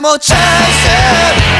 my more chances.